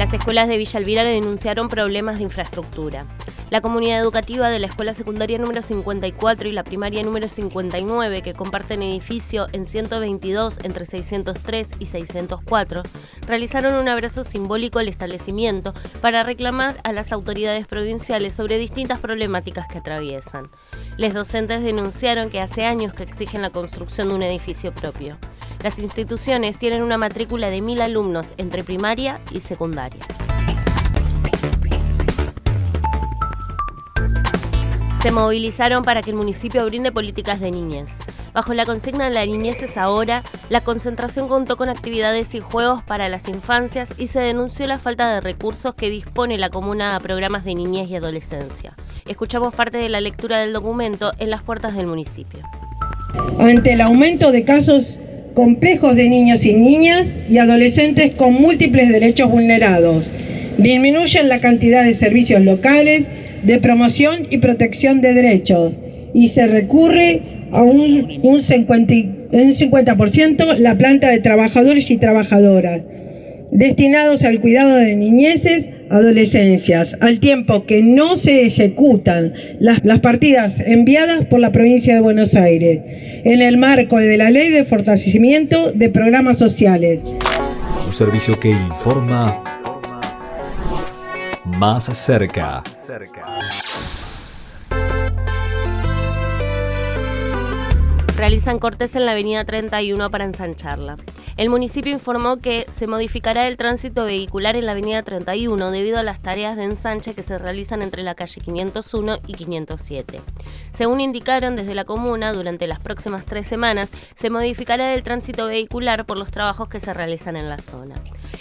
Las escuelas de Villa denunciaron problemas de infraestructura. La comunidad educativa de la escuela secundaria número 54 y la primaria número 59, que comparten edificio en 122 entre 603 y 604, realizaron un abrazo simbólico al establecimiento para reclamar a las autoridades provinciales sobre distintas problemáticas que atraviesan. Los docentes denunciaron que hace años que exigen la construcción de un edificio propio. Las instituciones tienen una matrícula de mil alumnos entre primaria y secundaria. Se movilizaron para que el municipio brinde políticas de niñez. Bajo la consigna La niñez es ahora, la concentración contó con actividades y juegos para las infancias y se denunció la falta de recursos que dispone la comuna a programas de niñez y adolescencia. Escuchamos parte de la lectura del documento en las puertas del municipio. Ante el aumento de casos complejos de niños y niñas y adolescentes con múltiples derechos vulnerados. Disminuyen la cantidad de servicios locales de promoción y protección de derechos y se recurre a un, un 50%, la planta de trabajadores y trabajadoras destinados al cuidado de niñeces, adolescencias, al tiempo que no se ejecutan las, las partidas enviadas por la provincia de Buenos Aires en el marco de la ley de fortalecimiento de programas sociales. Un servicio que informa más cerca. Realizan cortes en la avenida 31 para ensancharla. El municipio informó que se modificará el tránsito vehicular en la avenida 31 debido a las tareas de ensanche que se realizan entre la calle 501 y 507. Según indicaron desde la comuna, durante las próximas tres semanas se modificará el tránsito vehicular por los trabajos que se realizan en la zona.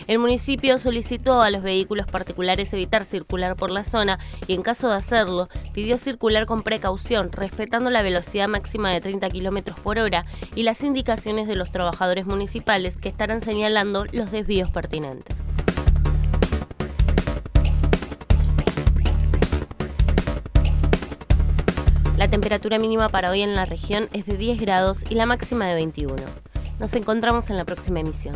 El municipio solicitó a los vehículos particulares evitar circular por la zona y en caso de hacerlo, pidió circular con precaución, respetando la velocidad máxima de 30 km por hora y las indicaciones de los trabajadores municipales que estarán señalando los desvíos pertinentes. La temperatura mínima para hoy en la región es de 10 grados y la máxima de 21. Nos encontramos en la próxima emisión